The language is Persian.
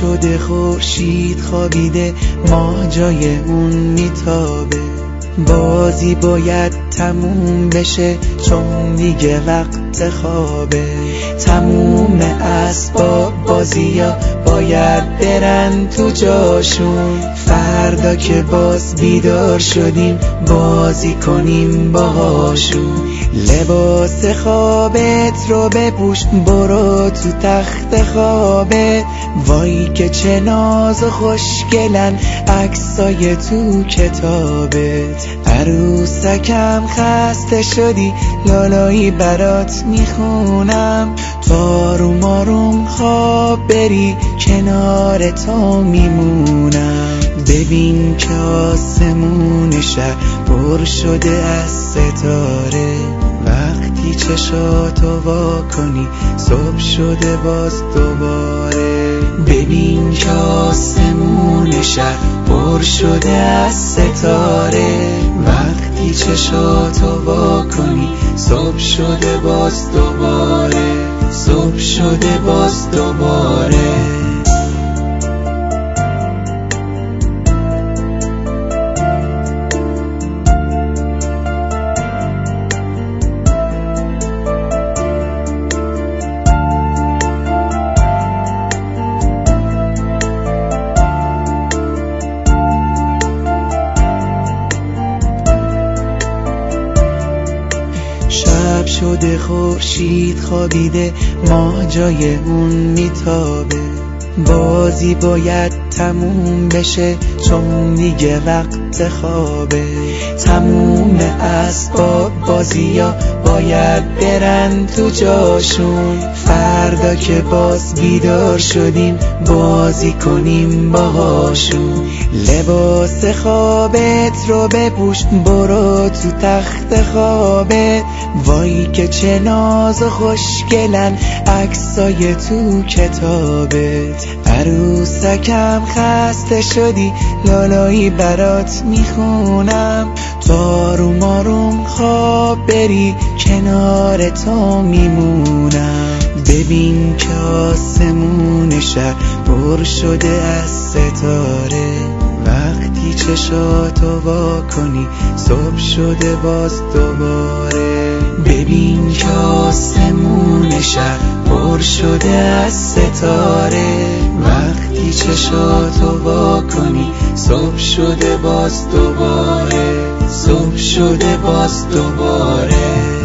شده خورشید خوابیده ما جای اون میتابه. بازی باید تموم بشه چون دیگه وقت خوابه. تموم اسباب بازی ها باید برن تو جاشون. فردا که باز بیدار شدیم بازی کنیم باهاشون. لباس خوابت رو بپوش برو تو تخت خوابه. وای که چه ناز و خوشگلن عکسای تو کتابت عروسکم خسته شدی لالایی برات می‌خونم. تاروم آروم خواب بری کنار تو میمونم. ببین که آسمون شهر پر شده از ستاره. وقتی چشاتو وا کنی. صبح شده باز دوباره. ببین که آسمون شهر پر شده از ستاره. وقتی چشاتو وا کنی صبح شده باز دوباره. صبح شده باز دوباره. شده خورشید خوابیده ما جای اون میتابه. بازی باید تموم بشه چون دیگه وقت خوابه. تموم اسباب بازی ها باید برن تو جاشون. فردا که باز بیدار شدیم بازی کنیم باهاشون. لباس خوابت رو بپوش برو تو تخت خوابه وای که چه ناز و خوشگلن عکسای تو کتابت. عروسکم خسته شدی لالایی برات می‌خونم. تاروم آروم خواب بری کنار تو میمونم. ببین که آسمون شهر پر شده از ستاره. وقتی چشاتو وا کنی صبح شده باز دوباره. ببین که آسمون شهر پر شده از ستاره. وقتی چشاتو وا کنی صبح شده باز دوباره. صبح شده باز دوباره.